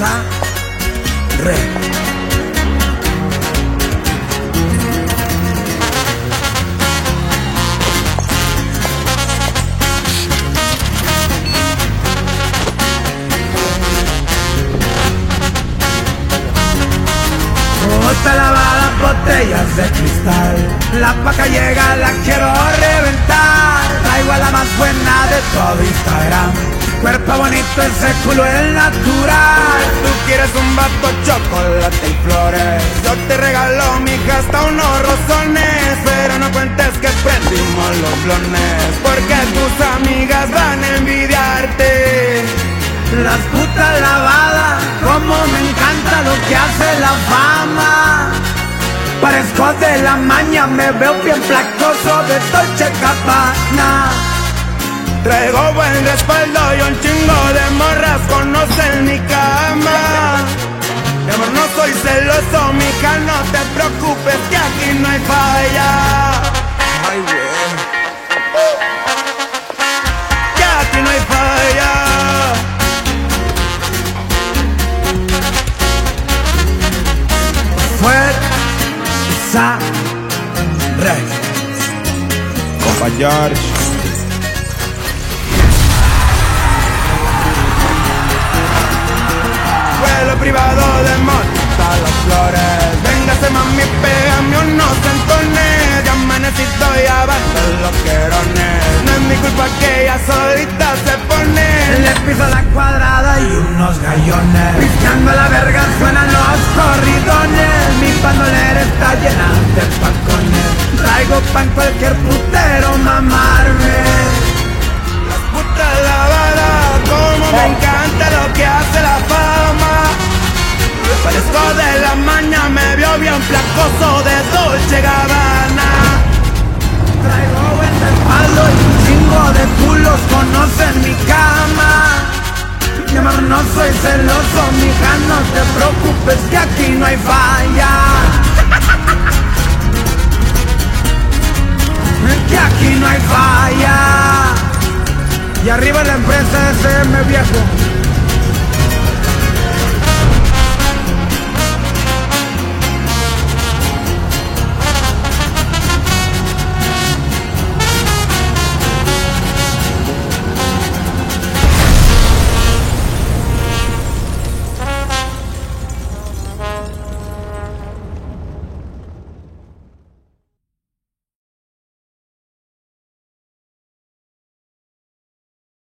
re. Está lavada botellas de cristal. La paca llega, la quiero reventar. Traigo a la más buena de todo Instagram. Cuerpo bonito, ese culo es natural. Tú quieres un vato chocolate y flores. Yo te regalo, mija, hasta unos rosones. Pero no cuentes que prendimos los blones. Porque tus amigas van a envidiarte. Las putas lavadas, como me encanta lo que hace la fama. Parezco de la maña, me veo bien flacoso de Dolce Gabbana. Traigo buen respaldo y un chingo de morras conocen mi cama. Mi no soy celoso, mija, no te preocupes que aquí no hay falla. Ay, güey. Que aquí no hay falla. Fuerza Rex. Compa George. Bandolera está llena de pacones. Traigo pan cualquier putero mamarme. Las putas lavadas, como me encanta lo que hace la fama. Parezco de la maña, me vio bien flacoso no soy celoso, mija, no te preocupes que aquí no hay falla. Que aquí no hay falla. Y arriba la empresa SM viejo